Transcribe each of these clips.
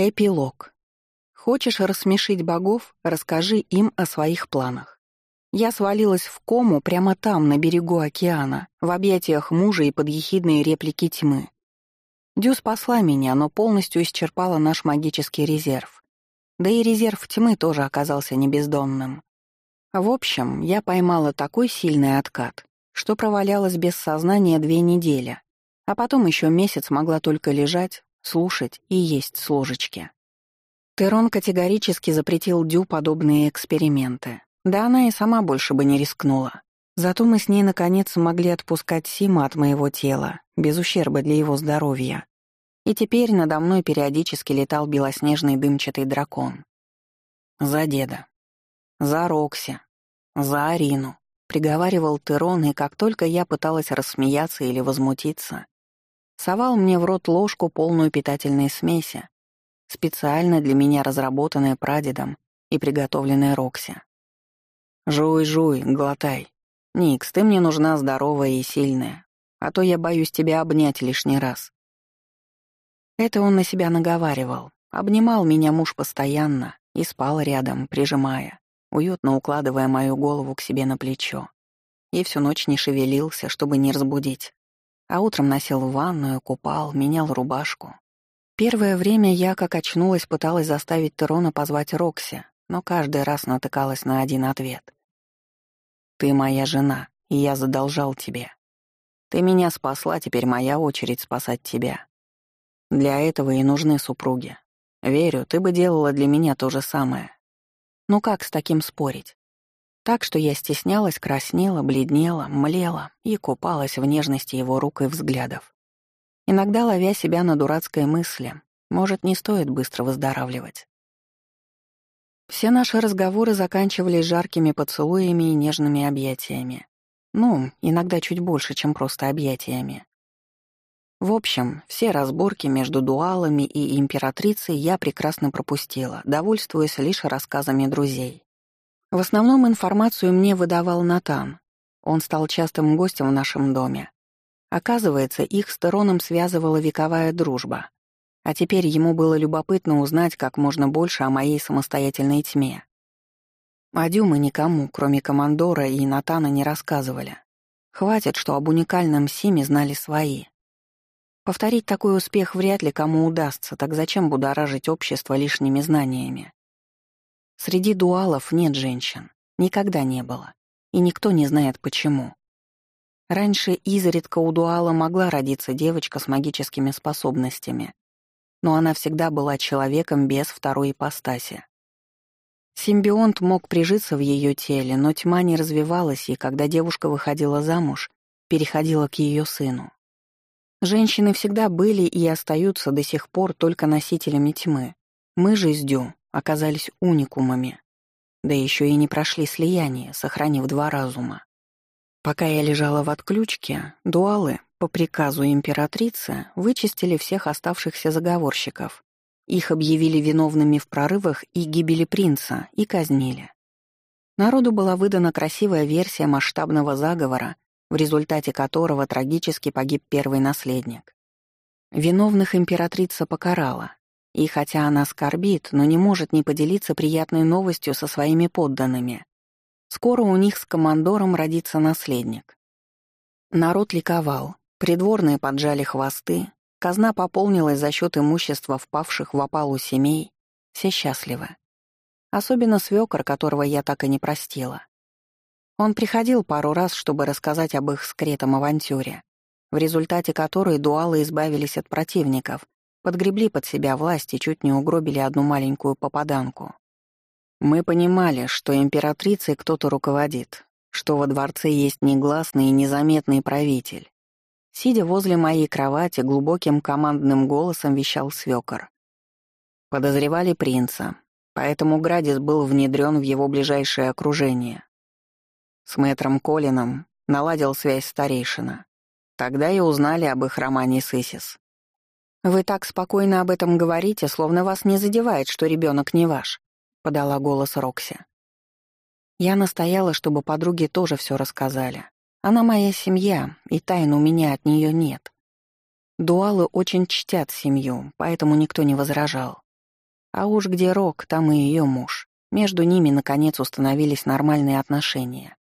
Эпилог. Хочешь рассмешить богов, расскажи им о своих планах. Я свалилась в кому прямо там, на берегу океана, в объятиях мужа и под ехидные реплики тьмы. Дю спасла меня, но полностью исчерпала наш магический резерв. Да и резерв тьмы тоже оказался небездонным. В общем, я поймала такой сильный откат, что провалялась без сознания две недели, а потом еще месяц могла только лежать, слушать и есть с ложечки. Терон категорически запретил Дю подобные эксперименты. Да она и сама больше бы не рискнула. Зато мы с ней наконец смогли отпускать Сима от моего тела, без ущерба для его здоровья. И теперь надо мной периодически летал белоснежный дымчатый дракон. За деда. За Рокси. За Арину. Приговаривал Терон, и как только я пыталась рассмеяться или возмутиться, совал мне в рот ложку, полную питательной смеси, специально для меня разработанная прадедом и приготовленная Рокси. «Жуй, жуй, глотай. Никс, ты мне нужна здоровая и сильная, а то я боюсь тебя обнять лишний раз». Это он на себя наговаривал. Обнимал меня муж постоянно и спал рядом, прижимая, уютно укладывая мою голову к себе на плечо. И всю ночь не шевелился, чтобы не разбудить. А утром носил в ванную, купал, менял рубашку, Первое время я, как очнулась, пыталась заставить Терона позвать Рокси, но каждый раз натыкалась на один ответ. «Ты моя жена, и я задолжал тебе. Ты меня спасла, теперь моя очередь спасать тебя. Для этого и нужны супруги. Верю, ты бы делала для меня то же самое. Ну как с таким спорить? Так что я стеснялась, краснела, бледнела, млела и купалась в нежности его рук и взглядов иногда ловя себя на дурацкой мысли, может, не стоит быстро выздоравливать. Все наши разговоры заканчивались жаркими поцелуями и нежными объятиями. Ну, иногда чуть больше, чем просто объятиями. В общем, все разборки между дуалами и императрицей я прекрасно пропустила, довольствуясь лишь рассказами друзей. В основном информацию мне выдавал Натан. Он стал частым гостем в нашем доме, Оказывается, их с Тероном связывала вековая дружба. А теперь ему было любопытно узнать как можно больше о моей самостоятельной тьме. О Дюме никому, кроме командора и Натана, не рассказывали. Хватит, что об уникальном Симе знали свои. Повторить такой успех вряд ли кому удастся, так зачем будоражить общество лишними знаниями? Среди дуалов нет женщин. Никогда не было. И никто не знает почему. Раньше изредка у Дуала могла родиться девочка с магическими способностями, но она всегда была человеком без второй ипостаси. Симбионт мог прижиться в ее теле, но тьма не развивалась, и когда девушка выходила замуж, переходила к ее сыну. Женщины всегда были и остаются до сих пор только носителями тьмы. Мы же с оказались уникумами. Да еще и не прошли слияние, сохранив два разума. Пока я лежала в отключке, дуалы, по приказу императрицы, вычистили всех оставшихся заговорщиков. Их объявили виновными в прорывах и гибели принца и казнили. Народу была выдана красивая версия масштабного заговора, в результате которого трагически погиб первый наследник. Виновных императрица покарала, и хотя она скорбит, но не может не поделиться приятной новостью со своими подданными. Скоро у них с командором родится наследник. Народ ликовал, придворные поджали хвосты, казна пополнилась за счет имущества впавших в опалу семей, все счастливы. Особенно свёкор, которого я так и не простила. Он приходил пару раз, чтобы рассказать об их скретом авантюре, в результате которой дуалы избавились от противников, подгребли под себя власть и чуть не угробили одну маленькую попаданку. Мы понимали, что императрицей кто-то руководит, что во дворце есть негласный и незаметный правитель. Сидя возле моей кровати, глубоким командным голосом вещал свёкор. Подозревали принца, поэтому Градис был внедрен в его ближайшее окружение. С мэтром Колином наладил связь старейшина. Тогда и узнали об их романе с Исис. «Вы так спокойно об этом говорите, словно вас не задевает, что ребенок не ваш», — подала голос Рокси. Я настояла, чтобы подруги тоже все рассказали. Она моя семья, и тайн у меня от нее нет. Дуалы очень чтят семью, поэтому никто не возражал. А уж где Рок, там и ее муж. Между ними, наконец, установились нормальные отношения.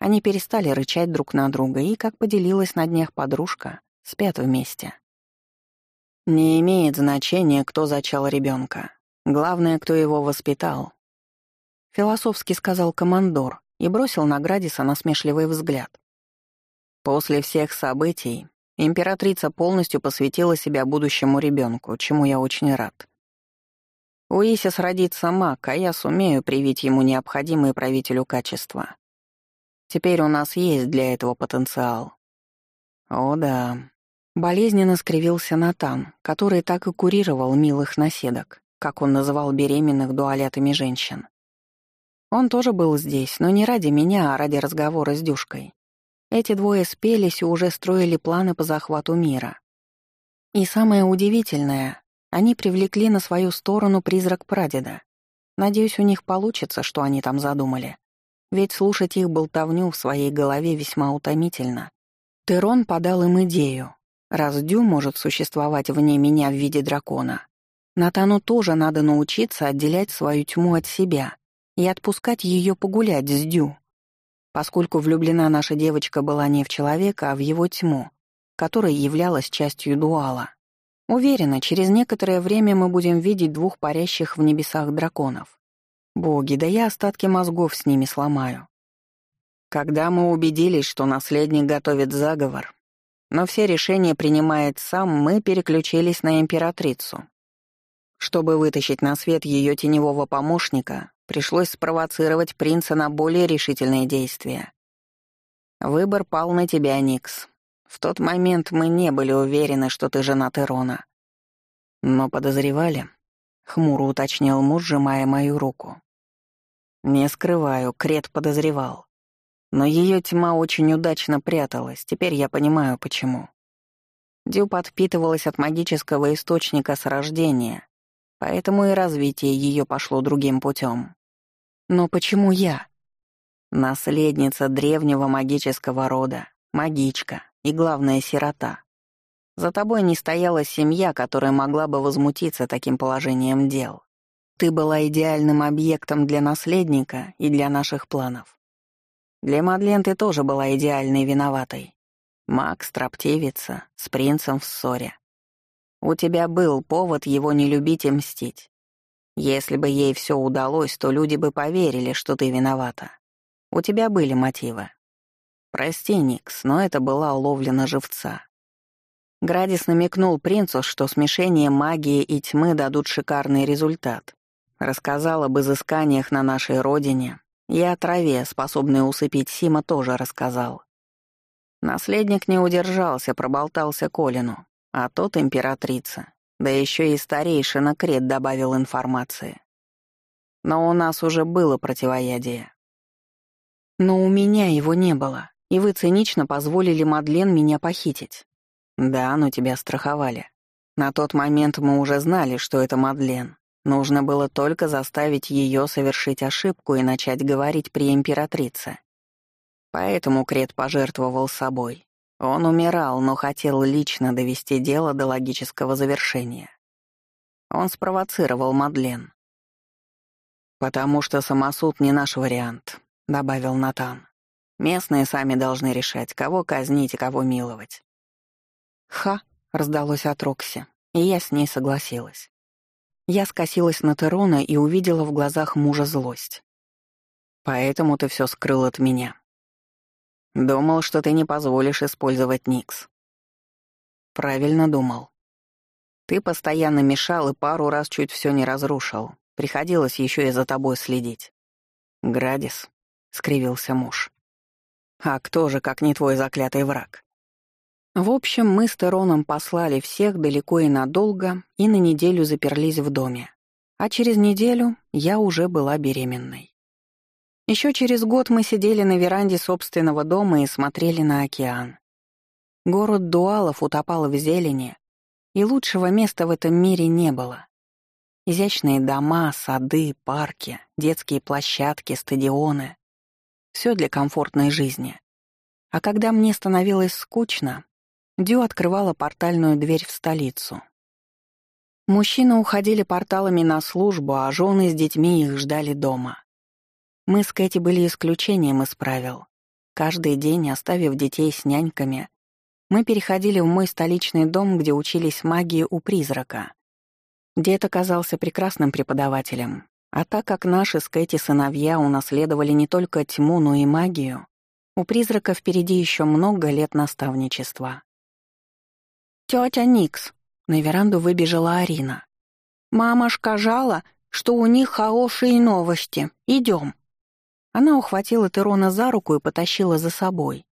Они перестали рычать друг на друга и, как поделилась на днях подружка, спят вместе. Не имеет значения, кто зачал ребенка. Главное, кто его воспитал. Философски сказал командор и бросил на Градиса насмешливый взгляд. После всех событий императрица полностью посвятила себя будущему ребенку, чему я очень рад. У Исис родится маг, а я сумею привить ему необходимые правителю качества. Теперь у нас есть для этого потенциал. О да, Болезненно скривился Натан, который так и курировал милых наседок, как он называл беременных дуалятами женщин. Он тоже был здесь, но не ради меня, а ради разговора с Дюшкой. Эти двое спелись и уже строили планы по захвату мира. И самое удивительное, они привлекли на свою сторону призрак прадеда. Надеюсь, у них получится, что они там задумали. Ведь слушать их болтовню в своей голове весьма утомительно. Терон подал им идею, Раз Дю может существовать вне меня в виде дракона, Натану тоже надо научиться отделять свою тьму от себя и отпускать ее погулять с Дю. Поскольку влюблена наша девочка была не в человека, а в его тьму, которая являлась частью дуала. Уверена, через некоторое время мы будем видеть двух парящих в небесах драконов. Боги, да я остатки мозгов с ними сломаю. Когда мы убедились, что наследник готовит заговор, но все решения принимает сам, мы переключились на императрицу. Чтобы вытащить на свет ее теневого помощника, пришлось спровоцировать принца на более решительные действия. Выбор пал на тебя, Никс. В тот момент мы не были уверены, что ты жена Терона. Но подозревали, — хмуро уточнил муж, сжимая мою руку. Не скрываю, Крет подозревал. Но ее тьма очень удачно пряталась, теперь я понимаю, почему. Дю подпитывалась от магического источника с рождения, поэтому и развитие ее пошло другим путем. Но почему я? Наследница древнего магического рода, магичка и, главное, сирота. За тобой не стояла семья, которая могла бы возмутиться таким положением дел. Ты была идеальным объектом для наследника и для наших планов. Для Мадлен ты тоже была идеальной виноватой. Макс, строптивица, с принцем в ссоре. У тебя был повод его не любить и мстить. Если бы ей все удалось, то люди бы поверили, что ты виновата. У тебя были мотивы. Прости, Никс, но это была ловля на живца. Градис намекнул принцу, что смешение магии и тьмы дадут шикарный результат. Рассказал об изысканиях на нашей родине, и о траве, способной усыпить Сима, тоже рассказал. Наследник не удержался, проболтался Колину, а тот императрица, да еще и старейшина Крет добавил информации. Но у нас уже было противоядие. Но у меня его не было, и вы цинично позволили Мадлен меня похитить. Да, но тебя страховали. На тот момент мы уже знали, что это Мадлен. Нужно было только заставить ее совершить ошибку и начать говорить при императрице. Поэтому Крет пожертвовал собой. Он умирал, но хотел лично довести дело до логического завершения. Он спровоцировал Мадлен. «Потому что самосуд не наш вариант», — добавил Натан. «Местные сами должны решать, кого казнить и кого миловать». «Ха», — раздалось от Рокси, и я с ней согласилась. Я скосилась на Терона и увидела в глазах мужа злость. «Поэтому ты все скрыл от меня. Думал, что ты не позволишь использовать Никс». «Правильно думал. Ты постоянно мешал и пару раз чуть все не разрушил. Приходилось еще и за тобой следить». «Градис», — скривился муж. «А кто же, как не твой заклятый враг?» В общем, мы с Тероном послали всех далеко и надолго и на неделю заперлись в доме. А через неделю я уже была беременной. Еще через год мы сидели на веранде собственного дома и смотрели на океан. Город Дуалов утопал в зелени, и лучшего места в этом мире не было. Изящные дома, сады, парки, детские площадки, стадионы — все для комфортной жизни. А когда мне становилось скучно, Дю открывала портальную дверь в столицу. Мужчины уходили порталами на службу, а жены с детьми их ждали дома. Мы с Кэти были исключением из правил. Каждый день, оставив детей с няньками, мы переходили в мой столичный дом, где учились магии у призрака. Дед оказался прекрасным преподавателем, а так как наши с Кэти сыновья унаследовали не только тьму, но и магию, у призрака впереди еще много лет наставничества. «Тетя Никс!» — на веранду выбежала Арина. «Мама сказала, что у них хорошие новости. Идем!» Она ухватила Терона за руку и потащила за собой.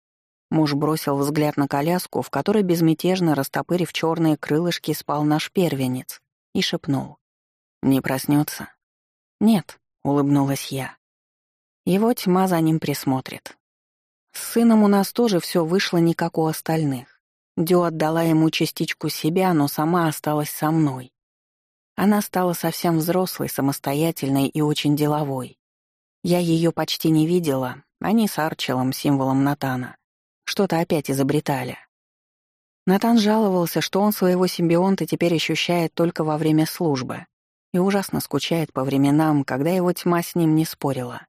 Муж бросил взгляд на коляску, в которой безмятежно растопырив черные крылышки спал наш первенец, и шепнул. «Не проснется?» «Нет», — улыбнулась я. «Его тьма за ним присмотрит». С сыном у нас тоже все вышло не как у остальных. Дю отдала ему частичку себя, но сама осталась со мной. Она стала совсем взрослой, самостоятельной и очень деловой. Я ее почти не видела, они с Арчелом, символом Натана, что-то опять изобретали. Натан жаловался, что он своего симбионта теперь ощущает только во время службы и ужасно скучает по временам, когда его тьма с ним не спорила.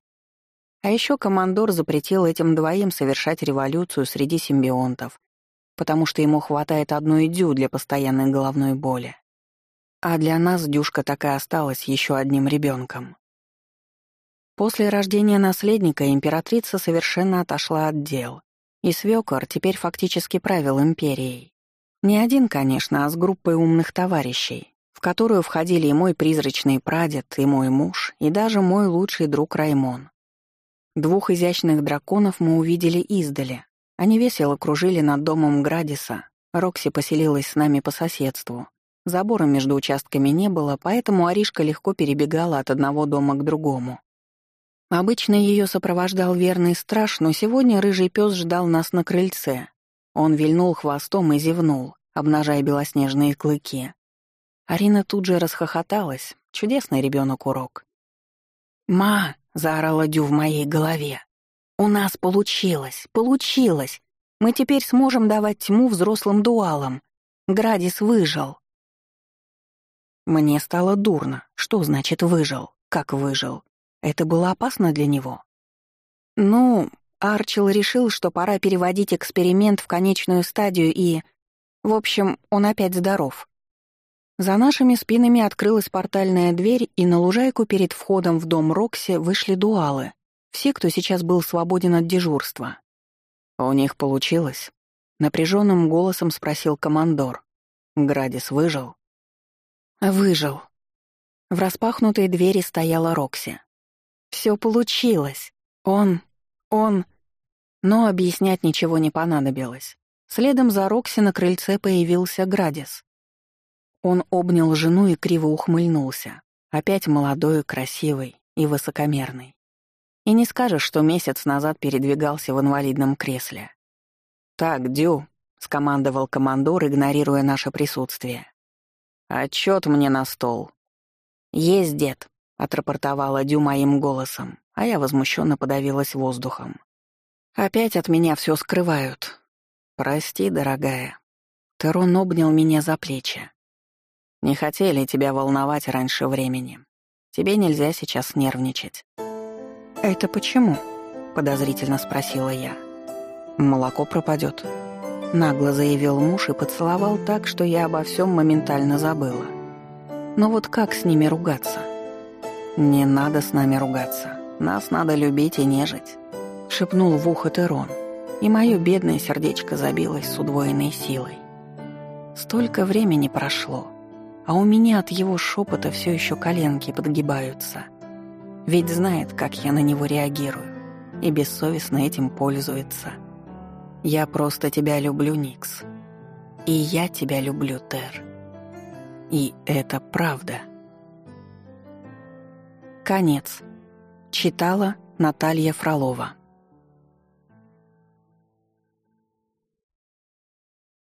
А еще командор запретил этим двоим совершать революцию среди симбионтов, потому что ему хватает одной дю для постоянной головной боли. А для нас Дюшка так и осталась еще одним ребенком. После рождения наследника императрица совершенно отошла от дел, и свёкор теперь фактически правил империей. Не один, конечно, а с группой умных товарищей, в которую входили и мой призрачный прадед, и мой муж, и даже мой лучший друг Раймон. Двух изящных драконов мы увидели издали. Они весело кружили над домом Градиса. Рокси поселилась с нами по соседству. Забора между участками не было, поэтому Аришка легко перебегала от одного дома к другому. Обычно ее сопровождал верный страж, но сегодня рыжий пес ждал нас на крыльце. Он вильнул хвостом и зевнул, обнажая белоснежные клыки. Арина тут же расхохоталась. Чудесный ребенок урок. «Ма!» — заорала Дю в моей голове. «У нас получилось! Получилось! Мы теперь сможем давать тьму взрослым дуалам. Градис выжил!» Мне стало дурно. Что значит «выжил»? Как выжил? Это было опасно для него. Ну, Арчил решил, что пора переводить эксперимент в конечную стадию и... В общем, он опять здоров. За нашими спинами открылась портальная дверь, и на лужайку перед входом в дом Рокси вышли дуалы. Все, кто сейчас был свободен от дежурства. «У них получилось?» — напряженным голосом спросил командор. «Градис выжил?» «Выжил». В распахнутой двери стояла Рокси. Все получилось. Он... он...» Но объяснять ничего не понадобилось. Следом за Рокси на крыльце появился Градис. Он обнял жену и криво ухмыльнулся. Опять молодой, красивый и высокомерный. И не скажешь, что месяц назад передвигался в инвалидном кресле. «Так, Дю», — скомандовал командор, игнорируя наше присутствие. «Отчет мне на стол». «Есть, дед», — отрапортовала Дю моим голосом, а я возмущенно подавилась воздухом. «Опять от меня все скрывают. Прости, дорогая». Терон обнял меня за плечи. «Не хотели тебя волновать раньше времени. Тебе нельзя сейчас нервничать». «Это почему?» — подозрительно спросила я. «Молоко пропадет», — нагло заявил муж и поцеловал так, что я обо всем моментально забыла. «Но вот как с ними ругаться?» «Не надо с нами ругаться. Нас надо любить и нежить», — шепнул в ухо Терон, и мое бедное сердечко забилось с удвоенной силой. Столько времени прошло, а у меня от его шепота все еще коленки подгибаются. Ведь знает, как я на него реагирую, и бессовестно этим пользуется. Я просто тебя люблю, Никс. И я тебя люблю, Тер. И это правда. Конец. Читала Наталья Фролова.